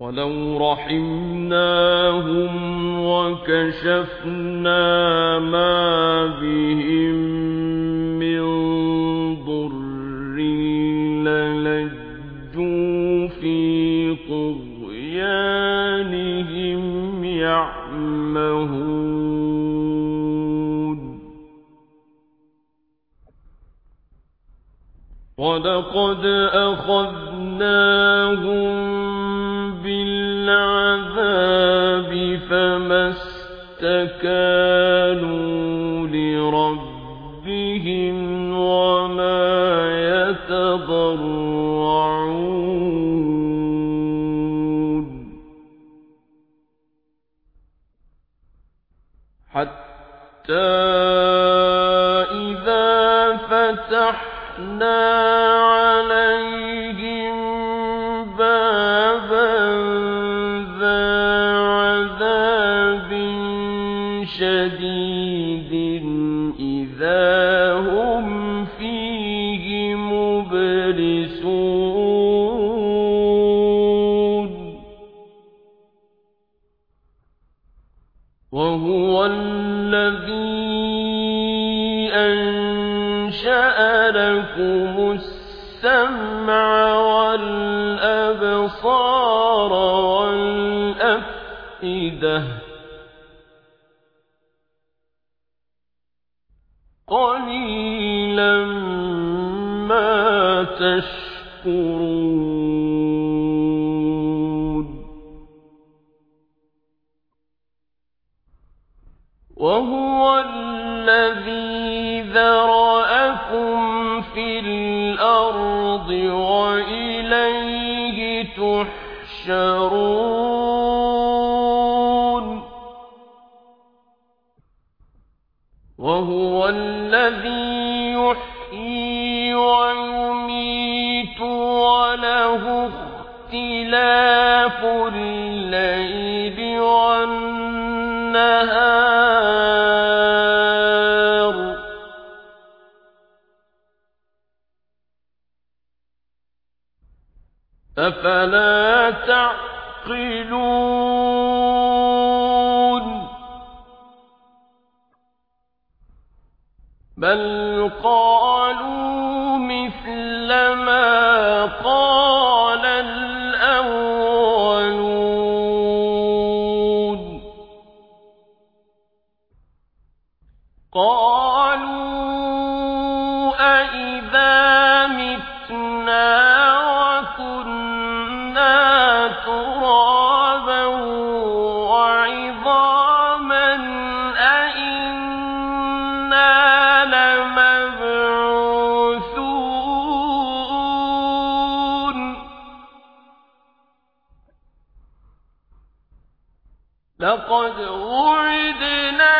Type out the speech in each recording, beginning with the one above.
ولو رحمناهم وكشفنا ما بهم من ضر في طغيانهم يعمهون ولقد أخذناهم استكانوا لربهم وما يتضرعون. حتى إذا فتحنا عليهم شديد إذا هم فيه مبلسون. وهو الذي أنشأ لكم السمع والأبصار والأفئدة. تشكرون وهو الذي ذرأكم في الأرض وإليه تحشرون وهو الذي يحيي ويميت وله اختلاف الليل والنهار. أفلا تعقلون؟ بل قالوا قالوا متنا وكنا ترابا وعظاما لمبعوثون. لقد وعدنا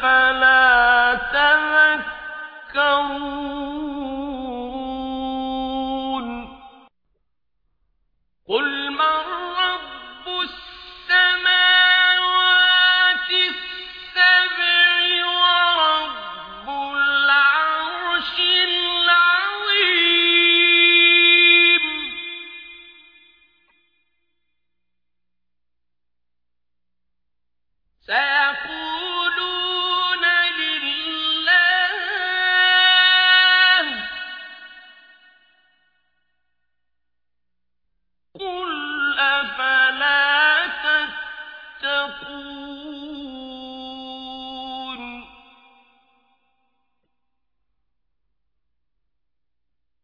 أفلا تذكرون